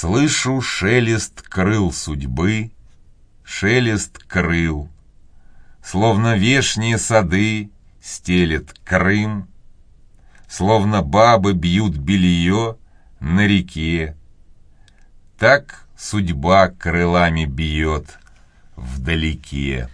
Слышу шелест крыл судьбы, шелест крыл, Словно вешние сады стелет Крым, Словно бабы бьют белье на реке. Так судьба крылами бьет вдалеке.